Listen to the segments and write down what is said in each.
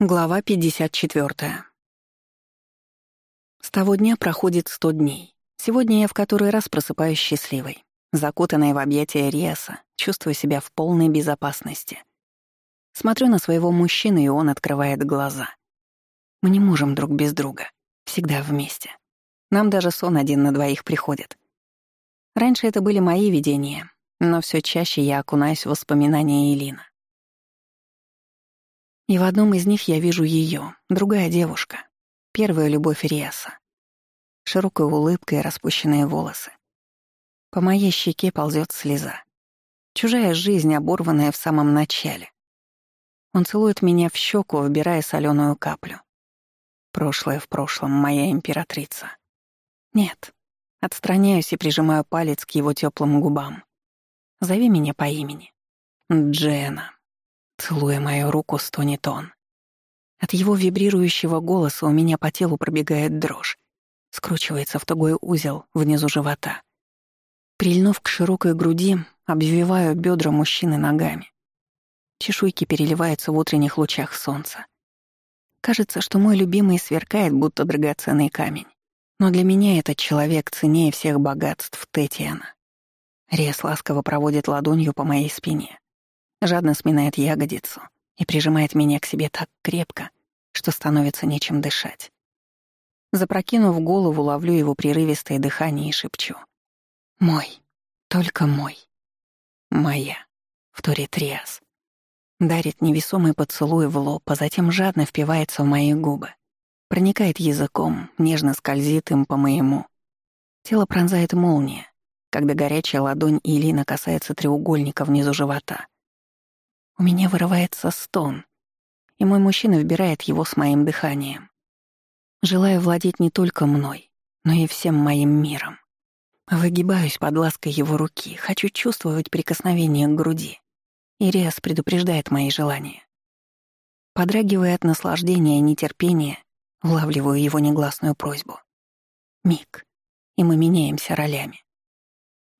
Глава 54. С того дня проходит сто дней. Сегодня я в который раз просыпаюсь счастливой, закутанная в объятия Риаса, чувствую себя в полной безопасности. Смотрю на своего мужчину, и он открывает глаза. Мы не можем друг без друга, всегда вместе. Нам даже сон один на двоих приходит. Раньше это были мои видения, но все чаще я окунаюсь в воспоминания Элина. И в одном из них я вижу ее, другая девушка, первая любовь Риаса. Широкая улыбка и распущенные волосы. По моей щеке ползет слеза. Чужая жизнь, оборванная в самом начале. Он целует меня в щеку, вбирая соленую каплю. Прошлое в прошлом, моя императрица. Нет. Отстраняюсь и прижимаю палец к его теплым губам. Зови меня по имени. Джена. Целуя мою руку, стонет он. От его вибрирующего голоса у меня по телу пробегает дрожь, скручивается в тугой узел внизу живота. Прильнув к широкой груди, обвиваю бедра мужчины ногами. Чешуйки переливаются в утренних лучах солнца. Кажется, что мой любимый сверкает, будто драгоценный камень. Но для меня этот человек ценнее всех богатств Тетиана. Рез ласково проводит ладонью по моей спине жадно сминает ягодицу и прижимает меня к себе так крепко, что становится нечем дышать. Запрокинув голову, ловлю его прерывистое дыхание и шепчу. «Мой, только мой. Моя», — вторит Риас. Дарит невесомый поцелуй в лоб, а затем жадно впивается в мои губы. Проникает языком, нежно скользит им по моему. Тело пронзает молния, когда горячая ладонь Илина касается треугольника внизу живота. У меня вырывается стон, и мой мужчина вбирает его с моим дыханием. Желаю владеть не только мной, но и всем моим миром. Выгибаюсь под лаской его руки, хочу чувствовать прикосновение к груди. Ириас предупреждает мои желания. Подрагивая от наслаждения и нетерпения, влавливаю его негласную просьбу. Миг, и мы меняемся ролями.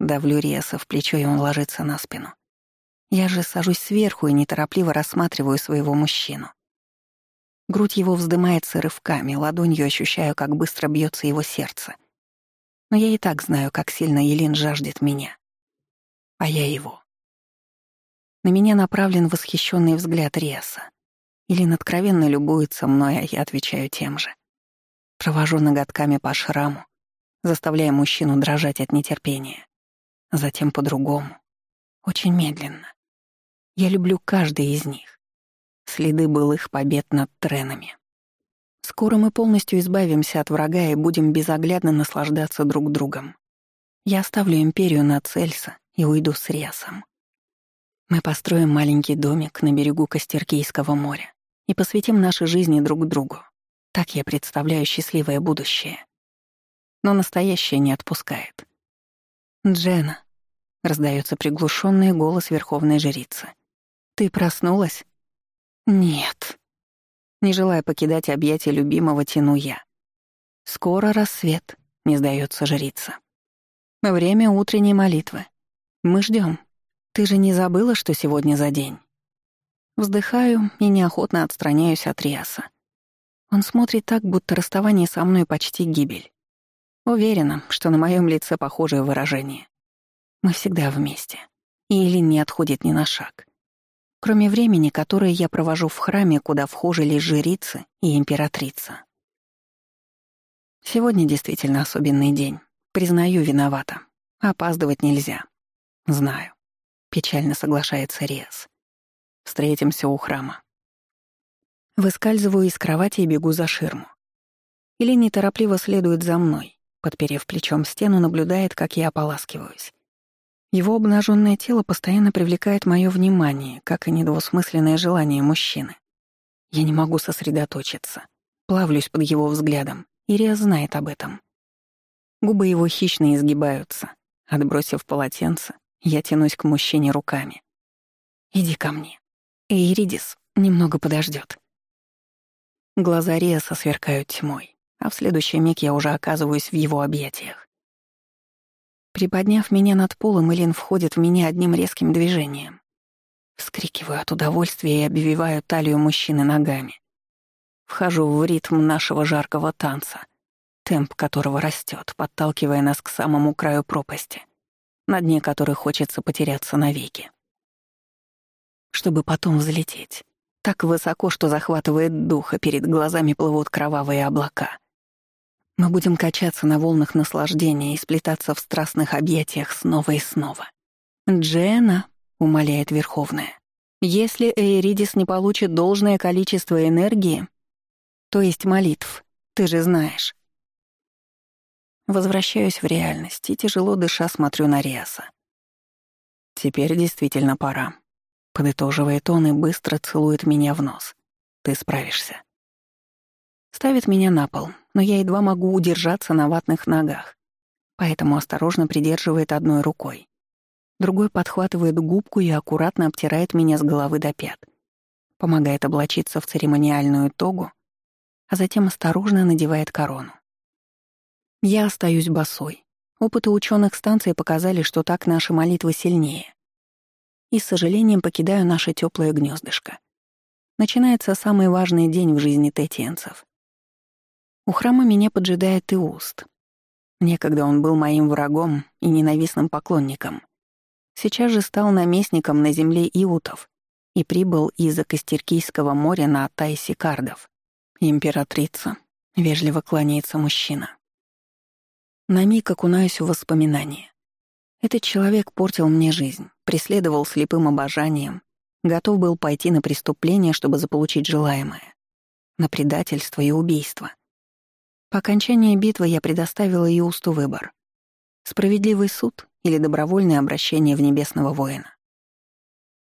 Давлю Риаса в плечо, и он ложится на спину. Я же сажусь сверху и неторопливо рассматриваю своего мужчину. Грудь его вздымается рывками, ладонью ощущаю, как быстро бьется его сердце. Но я и так знаю, как сильно Елин жаждет меня. А я его. На меня направлен восхищенный взгляд Реса. Илин откровенно любуется мной, а я отвечаю тем же. Провожу ноготками по шраму, заставляя мужчину дрожать от нетерпения. Затем по-другому. Очень медленно. Я люблю каждый из них. Следы былых побед над тренами. Скоро мы полностью избавимся от врага и будем безоглядно наслаждаться друг другом. Я оставлю империю на Цельса и уйду с Ресом. Мы построим маленький домик на берегу Костеркийского моря и посвятим наши жизни друг другу. Так я представляю счастливое будущее. Но настоящее не отпускает. «Джена», — раздается приглушенный голос верховной жрицы — «Ты проснулась?» «Нет». Не желая покидать объятия любимого, тяну я. «Скоро рассвет», — не сдается жрица. «Время утренней молитвы. Мы ждем. Ты же не забыла, что сегодня за день?» Вздыхаю и неохотно отстраняюсь от Риаса. Он смотрит так, будто расставание со мной почти гибель. Уверена, что на моем лице похожее выражение. Мы всегда вместе. И Элин не отходит ни на шаг кроме времени, которое я провожу в храме, куда вхожи лишь жрицы и императрица. Сегодня действительно особенный день. Признаю, виновата. Опаздывать нельзя. Знаю. Печально соглашается Риас. Встретимся у храма. Выскальзываю из кровати и бегу за ширму. Или неторопливо следует за мной, подперев плечом стену, наблюдает, как я ополаскиваюсь. Его обнаженное тело постоянно привлекает мое внимание, как и недвусмысленное желание мужчины. Я не могу сосредоточиться. Плавлюсь под его взглядом. Ирия знает об этом. Губы его хищно изгибаются. Отбросив полотенце, я тянусь к мужчине руками. «Иди ко мне. Иридис немного подождет. Глаза Риаса сверкают тьмой, а в следующий миг я уже оказываюсь в его объятиях. Приподняв меня над полом, Элин входит в меня одним резким движением. Вскрикиваю от удовольствия и обвиваю талию мужчины ногами. Вхожу в ритм нашего жаркого танца, темп которого растет, подталкивая нас к самому краю пропасти, на дне которой хочется потеряться навеки. Чтобы потом взлететь. Так высоко, что захватывает дух, и перед глазами плывут кровавые облака. Мы будем качаться на волнах наслаждения и сплетаться в страстных объятиях снова и снова. «Джена», — умоляет Верховная, — «если Эйридис не получит должное количество энергии, то есть молитв, ты же знаешь». Возвращаюсь в реальность и, тяжело дыша, смотрю на Риаса. «Теперь действительно пора», — подытоживает он и быстро целует меня в нос. «Ты справишься». Ставит меня на пол, но я едва могу удержаться на ватных ногах, поэтому осторожно придерживает одной рукой. Другой подхватывает губку и аккуратно обтирает меня с головы до пят. Помогает облачиться в церемониальную тогу, а затем осторожно надевает корону. Я остаюсь босой. Опыты ученых станции показали, что так наши молитвы сильнее. И с сожалением покидаю наше теплое гнездышко. Начинается самый важный день в жизни тетиенцев. У храма меня поджидает и. Некогда он был моим врагом и ненавистным поклонником. Сейчас же стал наместником на земле иутов и прибыл из-за Костеркийского моря на Тайси Кардов. Императрица. Вежливо кланяется мужчина. На миг окунаюсь в воспоминания. Этот человек портил мне жизнь, преследовал слепым обожанием, готов был пойти на преступление, чтобы заполучить желаемое. На предательство и убийство — по окончании битвы я предоставила Иусту выбор. Справедливый суд или добровольное обращение в небесного воина.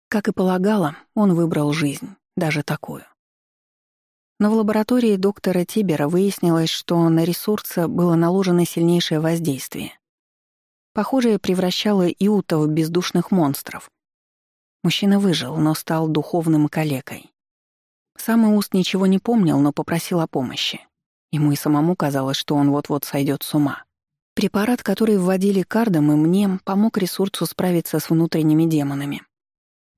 Как и полагала, он выбрал жизнь, даже такую. Но в лаборатории доктора Тибера выяснилось, что на ресурса было наложено сильнейшее воздействие. Похожее превращало Иута в бездушных монстров. Мужчина выжил, но стал духовным калекой. Сам Иуст ничего не помнил, но попросил о помощи. Ему и самому казалось, что он вот-вот сойдет с ума. Препарат, который вводили кардом и мне, помог ресурсу справиться с внутренними демонами.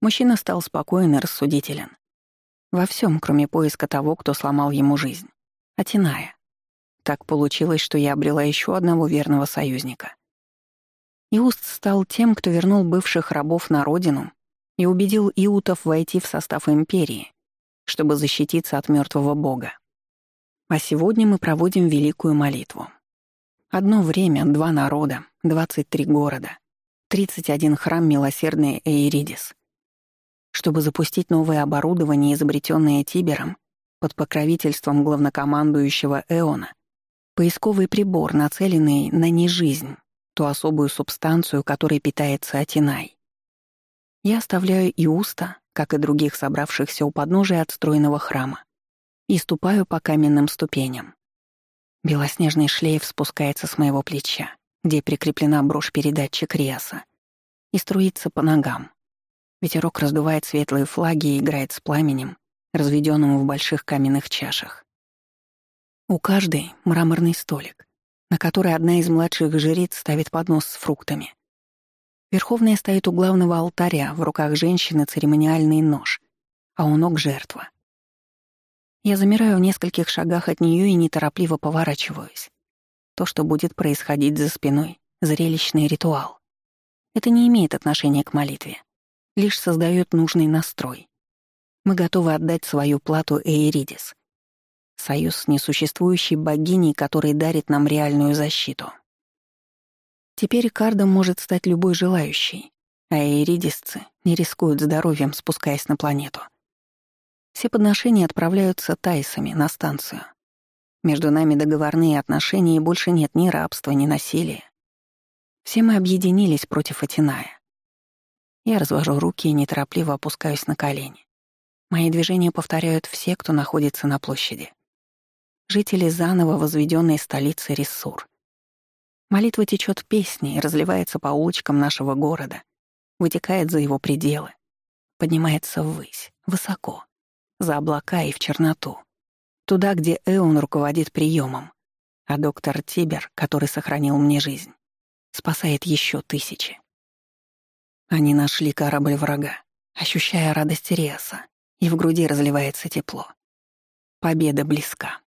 Мужчина стал спокоен и рассудителен. Во всем, кроме поиска того, кто сломал ему жизнь. Атиная. Так получилось, что я обрела еще одного верного союзника. Иуст стал тем, кто вернул бывших рабов на родину и убедил иутов войти в состав империи, чтобы защититься от мертвого бога. А сегодня мы проводим великую молитву. Одно время, два народа, 23 города, 31 храм милосердный Эйридис. Чтобы запустить новое оборудование, изобретенное Тибером, под покровительством главнокомандующего Эона, поисковый прибор, нацеленный на не жизнь, ту особую субстанцию, которой питается Атинай. Я оставляю и уста, как и других собравшихся у подножия отстроенного храма, и ступаю по каменным ступеням. Белоснежный шлейф спускается с моего плеча, где прикреплена брошь-передатчик Риаса, и струится по ногам. Ветерок раздувает светлые флаги и играет с пламенем, разведенным в больших каменных чашах. У каждой — мраморный столик, на который одна из младших жриц ставит поднос с фруктами. Верховная стоит у главного алтаря, в руках женщины церемониальный нож, а у ног жертва. Я замираю в нескольких шагах от нее и неторопливо поворачиваюсь. То, что будет происходить за спиной — зрелищный ритуал. Это не имеет отношения к молитве, лишь создает нужный настрой. Мы готовы отдать свою плату Эйридис. Союз с несуществующей богиней, который дарит нам реальную защиту. Теперь кардом может стать любой желающий, а эйридисцы не рискуют здоровьем, спускаясь на планету — все подношения отправляются тайсами на станцию. Между нами договорные отношения, и больше нет ни рабства, ни насилия. Все мы объединились против Атиная. Я развожу руки и неторопливо опускаюсь на колени. Мои движения повторяют все, кто находится на площади. Жители заново возведенной столицы Рессур. Молитва течет песней, разливается по улочкам нашего города, вытекает за его пределы, поднимается ввысь, высоко за облака и в черноту. Туда, где Эон руководит приемом, а доктор Тибер, который сохранил мне жизнь, спасает еще тысячи. Они нашли корабль врага, ощущая радость Риаса, и в груди разливается тепло. Победа близка.